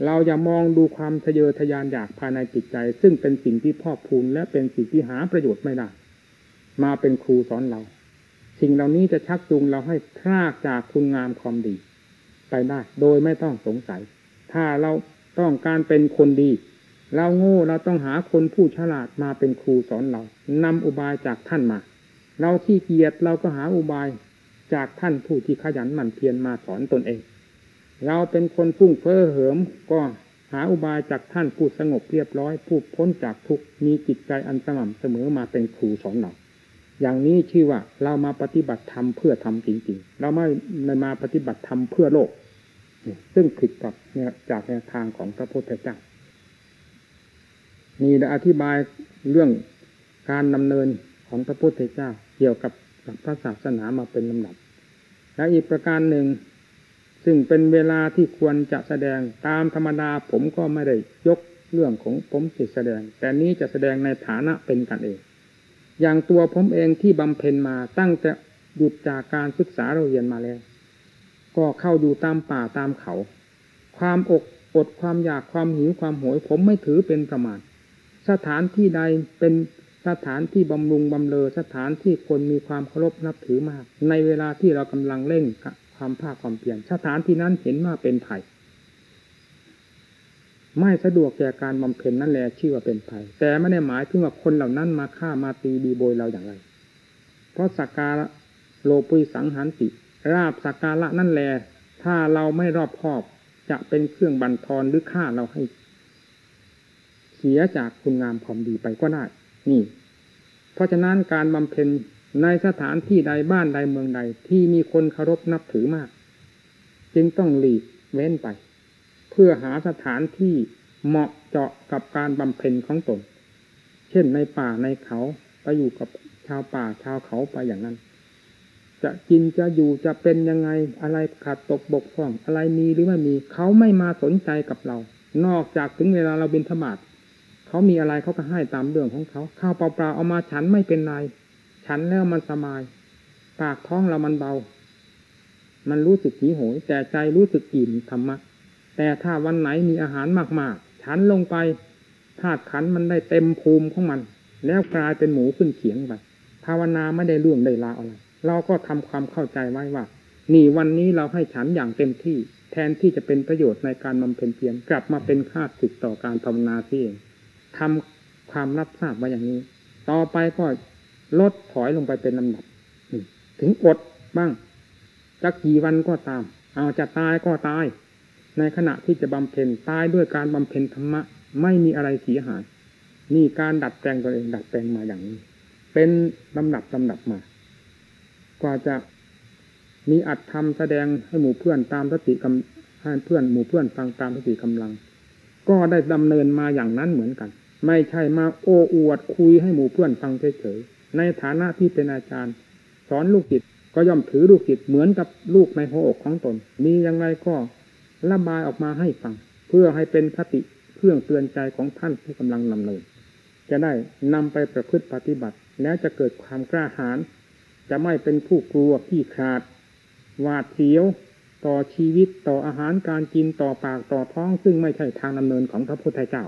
เราอย่ามองดูความทะเยอทะยานอยากภายในจิตใจ ซึ่งเป็นสิ่งที่พอกพูนและเป็นสิ่งที่หาประโยชน์ไม่ได้ มาเป็นครูสอนเรา สิ่งเหล่านี้จะชักจูงเราให้พลากจากคุณงามความดี ไปได้ โดยไม่ต้องสงสัย ถ้าเราต้องการเป็นคนดี เราโง่เราต้องหาคนผู้ฉลาดมาเป็นครูสอนเรานำอุบายจากท่านมา เราที่เกียจเราก็หาอุบายจากท่านผู้ที่ขยันหมั่นเพียรมาสอนตนเอง เราเป็นคนฟุ้งเฟ้อเหิมก็หาอุบายจากท่านผู้สงบเรียบร้อยผู้พ้นจากทุกมีจิตใจอันสม่ำเสมอมาเป็นครูสอนเราอย่างนี้ชื่อว่าเรามาปฏิบัติธรรมเพื่อทำจริงๆ เราไม่มาปฏิบัติธรรมเพื่อโลก ซึ่งผิดกับเนี่ยจากแนวทางของพระพุทธเจ้า นี่ได้อธิบายเรื่องการดำเนินของพระพุทธเจ้าเกี่ยวกับพระศาสนามาเป็นลำดับ และอีกประการหนึ่ง ซึ่งเป็นเวลาที่ควรจะแสดงตามธรรมดาผมก็ไม่ได้ยกเรื่องของผมจิตแสดง แต่นี้จะแสดงในฐานะเป็นกันเอง อย่างตัวผมเองที่บำเพ็ญมาตั้งแต่หยุดจากการศึกษาเราเรียนมาแล้ว ก็เข้าอยู่ตามป่าตามเขา ความอกอดความอยากความหิวความโหยผมไม่ถือเป็นประมาท สถานที่ใดเป็นสถานที่บำรุงบำเรอสถานที่คนมีความเคารพนับถือมาก ในเวลาที่เรากำลังเร่งความภาคความเพียรสถานที่นั้นเห็นว่าเป็นภัยไม่สะดวกแก่การบำเพ็ญนั่นแหละชื่อว่าเป็นภัย แต่ไม่ได้หมายถึงว่าคนเหล่านั้นมาฆ่ามาตีดีโบยเราอย่างไร เพราะสักการะโลปุยสังหันติ ราบสักการะนั่นแหละถ้าเราไม่รอบคอบ จะเป็นเครื่องบันทอนหรือฆ่าเราให้ เสียจากคุณงามความดีไปก็ได้ นี่ เพราะฉะนั้นการบำเพ็ญในสถานที่ใดบ้านใดเมืองใดที่มีคนเคารพนับถือมาก จึงต้องหลีกเว้นไป เพื่อหาสถานที่เหมาะเจาะกับการบำเพ็ญของตน เช่นในป่าในเขาไปอยู่กับชาวป่าชาวเขาไปอย่างนั้น จะกินจะอยู่จะเป็นยังไงอะไรขาดตกบกพร่อง อะไรมีหรือไม่มีเขาไม่มาสนใจกับเรา นอกจากถึงเวลาเราบินธบาต เขามีอะไรเขาก็ให้ตามเรื่องของเขาข้าวเปล่าๆเอามาฉันไม่เป็นไรฉันแล้วมันสบาย ปากท้องเรามันเบา มันรู้สึกหิวโหยแต่ใจรู้สึกอิ่มธรรมะแต่ถ้าวันไหนมีอาหารมากๆ ฉันลงไปธาตุขันมันได้เต็มภูมิของมัน แล้วกลายเป็นหมูขึ้นเขียงไปภาวนาไม่ได้เรื่องได้ลาอะไรเราก็ทำความเข้าใจไว้ว่า นี่วันนี้เราให้ฉันอย่างเต็มที่ แทนที่จะเป็นประโยชน์ในการบำเพ็ญเพียรกลับมาเป็นค่าศึกต่อการภาวนาที่เอง ทำความรับทราบมาอย่างนี้ ต่อไปก็ลดถอยลงไปเป็นลำดับถึงอดบ้างจะกี่วันก็ตาม เอาจะตายก็ตาย ในขณะที่จะบำเพ็ญตายด้วยการบำเพ็ญธรรมะ ไม่มีอะไรเสียหายนี่การดัดแปลงตัวเองดัดแปลงมาอย่างนี้ เป็นลำดับลำดับมา กว่าจะมีอัดทำแสดงให้หมู่เพื่อนตามสติกำให้เพื่อนหมู่เพื่อนฟังตามสติกำลัง ก็ได้ดำเนินมาอย่างนั้นเหมือนกัน ไม่ใช่มาโอ้อวดคุยให้หมู่เพื่อนฟังเฉยๆในฐานะที่เป็นอาจารย์ สอนลูกศิษย์ก็ย่อมถือลูกศิษย์เหมือนกับลูกในหัวอกของตน มีอย่างไรก็ระบายออกมาให้ฟัง เพื่อให้เป็นคติเครื่องเตือนใจของท่านที่กำลังดำเนินจะได้นำไปประพฤติปฏิบัติ แล้วจะเกิดความกล้าหาญจะไม่เป็นผู้กลัวขี้ขาดหวาดเสียวต่อชีวิตต่ออาหารการกินต่อปากต่อท้อง ซึ่งไม่ใช่ทางดำเนินของพระพุทธเจ้า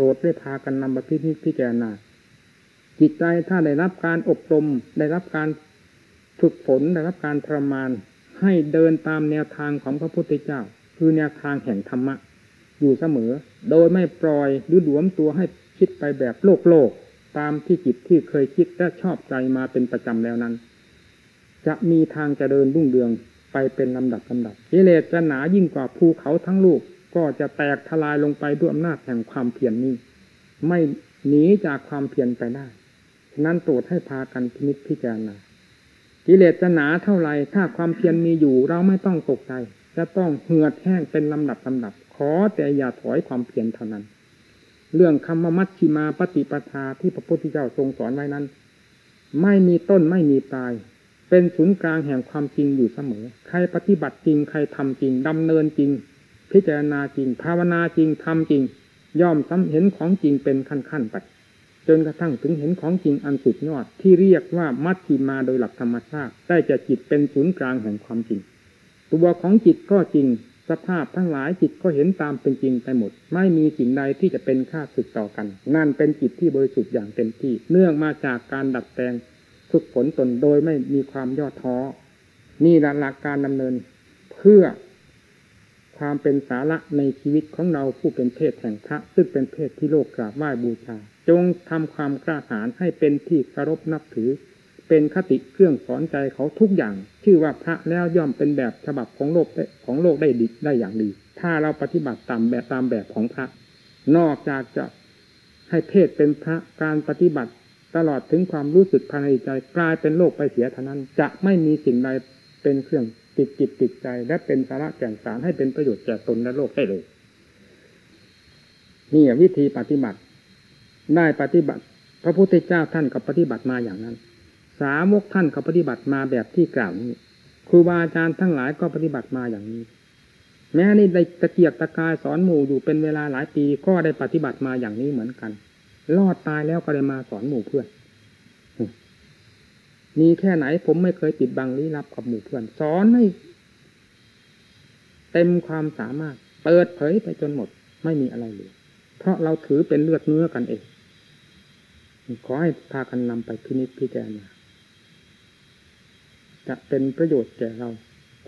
โปรดได้พากันนำมาพิจิตพิจารณาจิตใจถ้าได้รับการอบรม ได้รับการฝึกฝนได้รับการทรมาน ให้เดินตามแนวทางของพระพุทธเจ้า คือแนวทางแห่งธรรมะ อยู่เสมอ โดยไม่ปล่อยหรือหลวมตัวให้คิดไปแบบโลกโลกตามที่จิตที่เคยคิดและชอบใจมาเป็นประจำแล้วนั้น จะมีทางจะเจริญรุ่งเรืองไปเป็นลำดับลำดับกิเลสจะหนายิ่งกว่าภูเขาทั้งลูก ก็จะแตกทลายลงไปด้วยอำนาจแห่งความเพียรนนี้ ไม่หนีจากความเพียรไปได้ฉะนั้นโปรดให้พากันพินิจพิจารณากิเลสจะหนาเท่าไรถ้าความเพียรมีอยู่เราไม่ต้องตกใจจะต้องเหือดแห้งเป็นลำดับลำดับ ขอแต่อย่าถอยความเพียรเท่านั้น เรื่องคำมัชชิมาปฏิปทาที่พระพุทธเจ้าทรงสอนไว้นั้น ไม่มีต้นไม่มีปลาย เป็นศูนย์กลางแห่งความจริงอยู่เสมอ ใครปฏิบัติจริงใครทำจริงดำเนินจริง พิจารณาจริง ภาวนาจริงทำจริง ย่อมซ้ำเห็นของจริงเป็นขั้นขั้นๆไปจนกระทั่งถึงเห็นของจริงอันสุดยอดที่เรียกว่ามัชชิมาโดยหลักธรรมชาติได้จะจิตเป็นศูนย์กลางแห่งความจริง ตัวของจิตก็จริง สภาพทั้งหลายจิตก็เห็นตามเป็นจริงไปหมด ไม่มีสิ่งใดที่จะเป็นค่าศึกต่อกัน นั่นเป็นจิตที่บริสุทธิ์อย่างเต็มที่ เนื่องมาจากการดัดแปลงฝึกฝนตนโดยไม่มีความย่อท้อนี่หละหลักการดำเนิน เพื่อ ความเป็นสาระในชีวิตของเราผู้เป็นเพศแห่งพระ ซึ่งเป็นเพศที่โลกกราบไหว้บูชา จงทำความกล้าหาญให้เป็นที่เคารพนับถือ เป็นคติเครื่องสอนใจเขาทุกอย่าง ชื่อว่าพระแล้วย่อมเป็นแบบฉบับของโลกได้ของโลกได้ดีได้อย่างดี ถ้าเราปฏิบัติตามแบบตามแบบของพระ นอกจากจะให้เพศเป็นพระการปฏิบัติตลอดถึงความรู้สึกภายในใจกลายเป็นโลกไปเสียเท่านั้น จะไม่มีสิ่งใดเป็นเครื่อง ติดจิตติดใจ และเป็นสาระแก่นสารให้เป็นประโยชน์แก่ตนและโลกได้เลย นี่วิธีปฏิบัติ ได้ปฏิบัติ พระพุทธเจ้าท่านก็ปฏิบัติมาอย่างนั้น สาวกท่านก็ปฏิบัติมาแบบที่กล่าวนี้ครูบาอาจารย์ทั้งหลายก็ปฏิบัติมาอย่างนี้ แม้นี่ได้ตะเกียกตะกายสอนหมู่อยู่เป็นเวลาหลายปีก็ได้ปฏิบัติมาอย่างนี้เหมือนกัน รอดตายแล้วก็ได้มาสอนหมู่เพื่อน มีแค่ไหนผมไม่เคยปิดบังลี้ลับกับหมู่เพื่อนสอนให้เต็มความสามารถ เปิดเผยไปจนหมด ไม่มีอะไรเหลือเพราะเราถือเป็นเลือดเนื้อกันเอง ขอให้พากันนำไปพินิจพิจารณาจะเป็นประโยชน์แก่เรา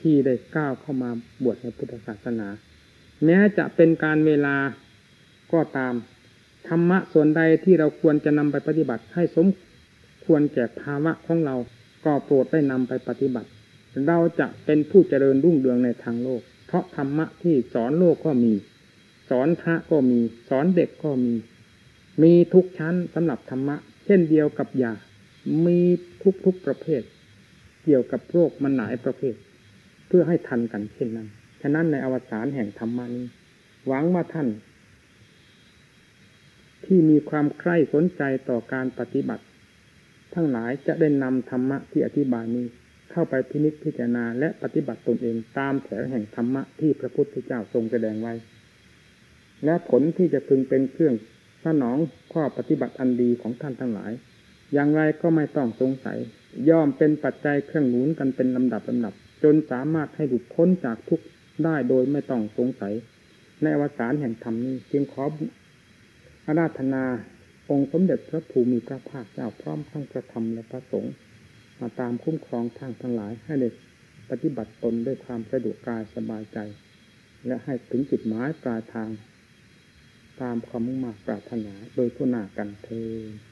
ที่ได้ก้าวเข้ามาบวชในพุทธศาสนา แม้จะเป็นการเวลาก็ตาม ธรรมะส่วนใดที่เราควรจะนำไปปฏิบัติให้สม ควรแก่ภาวะของเรา ก็โปรดได้นำไปปฏิบัติ เราจะเป็นผู้เจริญรุ่งเรืองในทางโลก เพราะธรรมะที่สอนโลกก็มี สอนพระก็มี สอนเด็กก็มี มีทุกชั้นสำหรับธรรมะ เช่นเดียวกับยา มีทุกๆประเภท เกี่ยวกับโรคมันหลายประเภท เพื่อให้ทันกันเช่นนั้น ฉะนั้นในอวสานแห่งธรรมานี้ หวังว่าท่านที่มีความใคร่สนใจต่อการปฏิบัติ ทั้งหลายจะได้นำธรรมะที่อธิบายนี้ เข้าไปพินิจพิจารณาและปฏิบัติตนเองตามแถวแห่งธรรมะที่พระพุทธเจ้าทรงแสดงไว้ และผลที่จะพึงเป็นเครื่องสนองข้อปฏิบัติอันดีของท่านทั้งหลาย อย่างไรก็ไม่ต้องสงสัย ย่อมเป็นปัจจัยเครื่องหนุนกันเป็นลำดับลำดับ จนสามารถให้หลุดพ้นจากทุกข์ได้โดยไม่ต้องสงสัย ในอวสานแห่งธรรมนี้จึงขออาราธนา องค์สมเด็จพระภูมิพระภาคเจ้าพร้อมทั้งพระธรรมและพระสงฆ์มาตามคุ้มครองทางทั้งหลายให้เด็กปฏิบัติตนด้วยความสะดวกกายสบายใจ และให้ถึงจุดหมายปลายทาง ตามความมุ่งมา่ปรารถนาโดยทั่วหน้ากันเทอ